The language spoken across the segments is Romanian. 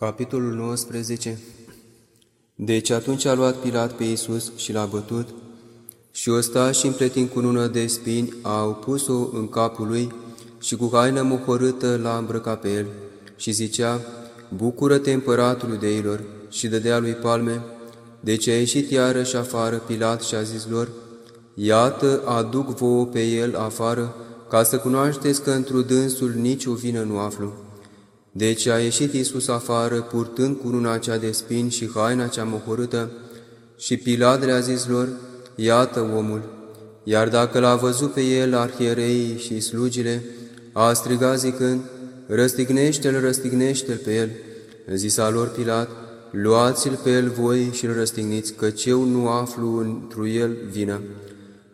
Capitolul 19 Deci atunci a luat Pilat pe Iisus și l-a bătut și o sta și împletind cu lună de spini, au pus-o în capul lui și cu haină muhorâtă l-a îmbrăcat pe el și zicea, Bucură-te împăratului deilor și dădea lui palme. Deci a ieșit iarăși afară Pilat și a zis lor, Iată, aduc vouă pe el afară, ca să cunoașteți că într dânsul nici o vină nu aflu. Deci a ieșit Iisus afară, purtând cununa cea de spini și haina cea mohorâtă, și Pilat le-a zis lor, Iată omul! Iar dacă l-a văzut pe el arhiereii și slugile, a strigat zicând, Răstignește-l, răstignește-l pe el. Zisa lor Pilat, Luați-l pe el voi și îl răstigniți, căci eu nu aflu întru el vină.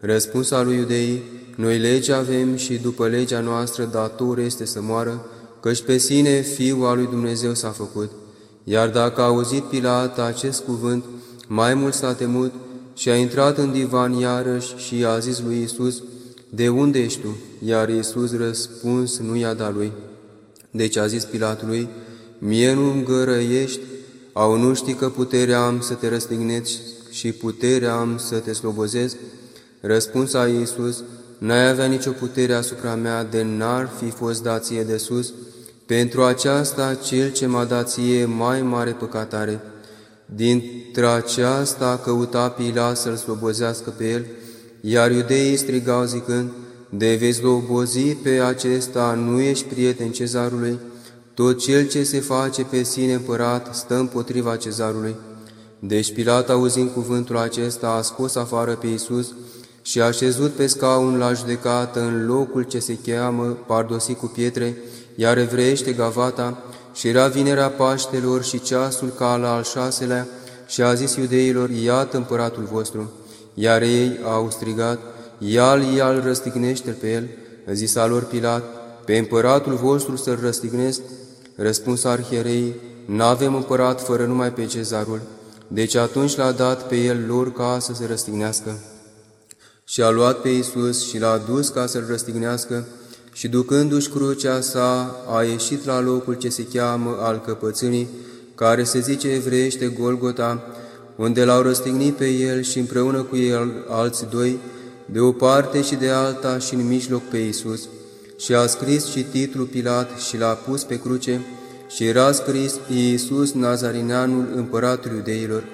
Răspunsa lui iudeii, noi lege avem și după legea noastră dator este să moară, căci pe sine Fiul al lui Dumnezeu s-a făcut. Iar dacă a auzit Pilat acest cuvânt, mai mult s-a temut și a intrat în divan iarăși și a zis lui Isus, De unde ești tu? Iar Iisus răspuns nu i-a dat lui. Deci a zis Pilatului, Mie nu îngărăiești, au nu știi că puterea am să te răstigneți și puterea am să te slobozesc? Răspuns a Iisus, N-ai avea nicio putere asupra mea de n-ar fi fost dație de sus, pentru aceasta, cel ce m-a dat ție mai mare păcat are. Dintre aceasta căuta Pila să-l slobozească pe el, iar iudeii strigau zicând, De vezi slobozi pe acesta, nu ești prieten cezarului, tot cel ce se face pe sine împărat stă împotriva cezarului. Deci Pilat, auzind cuvântul acesta, a scos afară pe Iisus și a șezut pe scaun la judecată în locul ce se cheamă pardosit cu pietre, iar evreiește Gavata, și era vinerea Paștelor și ceasul ca la al șaselea, și a zis iudeilor, iată împăratul vostru. Iar ei au strigat, ia-l, ia-l, răstignește pe el. Zisa lor Pilat, pe împăratul vostru să-l răstignesc? Răspuns arhierei, n-avem împărat fără numai pe cezarul. Deci atunci l-a dat pe el lor ca să se răstignească. Și a luat pe Iisus și l-a dus ca să-l răstignească, și ducându-și crucea sa, a ieșit la locul ce se cheamă al căpățânii, care se zice evreiește Golgota, unde l-au răstignit pe el și împreună cu el alți doi, de o parte și de alta și în mijloc pe Iisus. Și a scris și titlul Pilat și l-a pus pe cruce și era scris Iisus Nazarineanul împăratul iudeilor.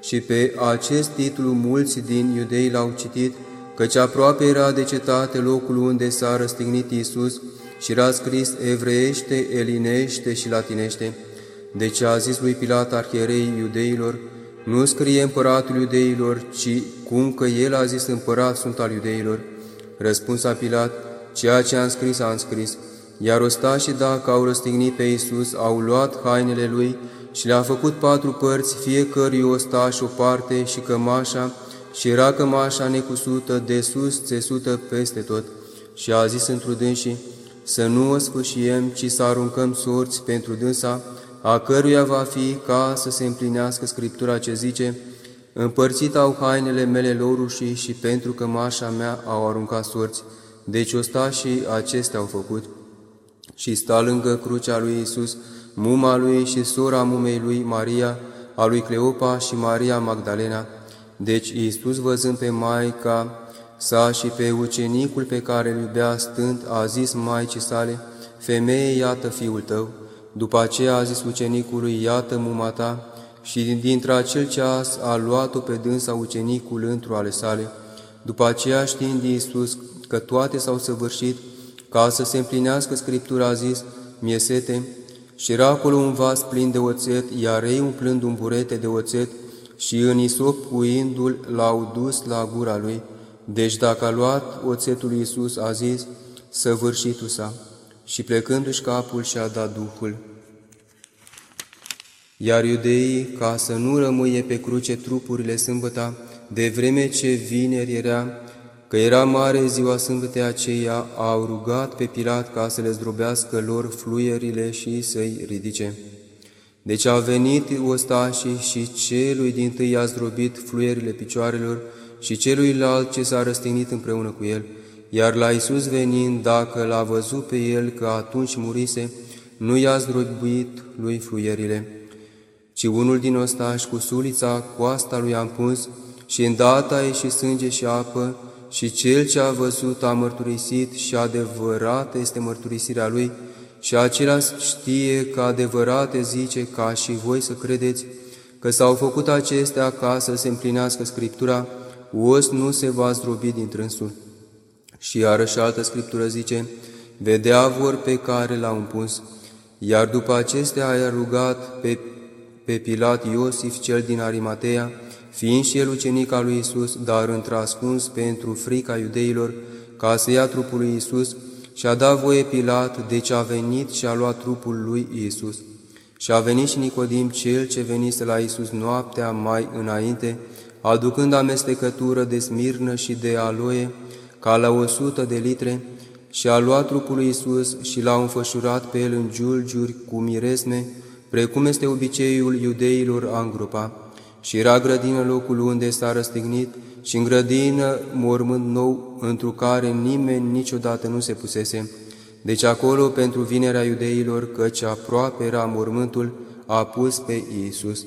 Și pe acest titlu mulți din iudei l-au citit, căci aproape era de cetate locul unde s-a răstignit Iisus și era scris evreiește, elinește și latinește. Deci a zis lui Pilat arhierei iudeilor, nu scrie împăratul iudeilor, ci cum că el a zis împărat sunt al iudeilor. Răspunsa Pilat, ceea ce am scris, am scris. Iar ostașii, dacă au răstignit pe Iisus, au luat hainele lui și le-a făcut patru părți, fiecărui ostaș o parte și cămașa, și era cămașa necusută de sus, țesută peste tot. Și a zis într dânsii, să nu o sfâșiem, ci să aruncăm sorți pentru dânsa, a căruia va fi ca să se împlinească Scriptura ce zice, Împărțit au hainele mele lorușii și pentru că mașa mea au aruncat sorți, deci și acestea au făcut. Și sta lângă crucea lui Isus, muma lui și sora mumei lui Maria, a lui Cleopa și Maria Magdalena. Deci Iisus, văzând pe Maica sa și pe ucenicul pe care îl iubea stând, a zis Maicii sale, Femeie, iată fiul tău. După aceea a zis ucenicului, iată muma ta, și dintre acel ceas a luat-o pe dânsa ucenicul într ale sale. După aceea, știind Iisus că toate s-au săvârșit, ca să se împlinească Scriptura, a zis, mie sete, și era acolo un vas plin de oțet, iar ei umplând un burete de oțet și în isop puindu-l l-au dus la gura lui. Deci dacă a luat oțetul Iisus, a zis, săvârșitul sa, și plecându-și capul și-a dat Duhul. Iar iudeii, ca să nu rămâie pe cruce trupurile sâmbăta, de vreme ce vineri era, că era mare ziua sâmbăte aceea, au rugat pe Pilat ca să le zdrobească lor fluierile și să-i ridice. Deci a venit ostașii și celui din tâi i-a zdrobit fluierile picioarelor și celuilalt ce s-a răstignit împreună cu el, iar la Isus venind, dacă l-a văzut pe el că atunci murise, nu i-a zdrobuit lui fluierile, ci unul din ostași cu sulița coasta lui a pus și îndată a ieșit sânge și apă și cel ce a văzut a mărturisit și adevărat este mărturisirea lui și acela știe că adevărat zice ca și voi să credeți că s-au făcut acestea ca să se împlinească Scriptura, os nu se va zdrobi din trânsul. Și iarăși altă Scriptură zice, vedea vor pe care l-au împus, iar după acestea a rugat pe, pe Pilat Iosif cel din Arimatea, fiind și el ucenic al lui Isus, dar într-ascuns pentru frica iudeilor, ca să ia trupul lui Isus, și a dat voie Pilat, deci a venit și a luat trupul lui Isus. Și a venit și Nicodim, cel ce venise la Isus noaptea mai înainte, aducând amestecătură de smirnă și de aloe, ca la o sută de litre, și a luat trupul lui Isus și l-a înfășurat pe el în giulgiuri cu miresme, precum este obiceiul iudeilor a îngropa. Și era grădină locul unde s-a răstignit și în grădină mormânt nou, întru care nimeni niciodată nu se pusese. Deci acolo, pentru vinerea iudeilor, căci aproape era mormântul, a pus pe Iisus.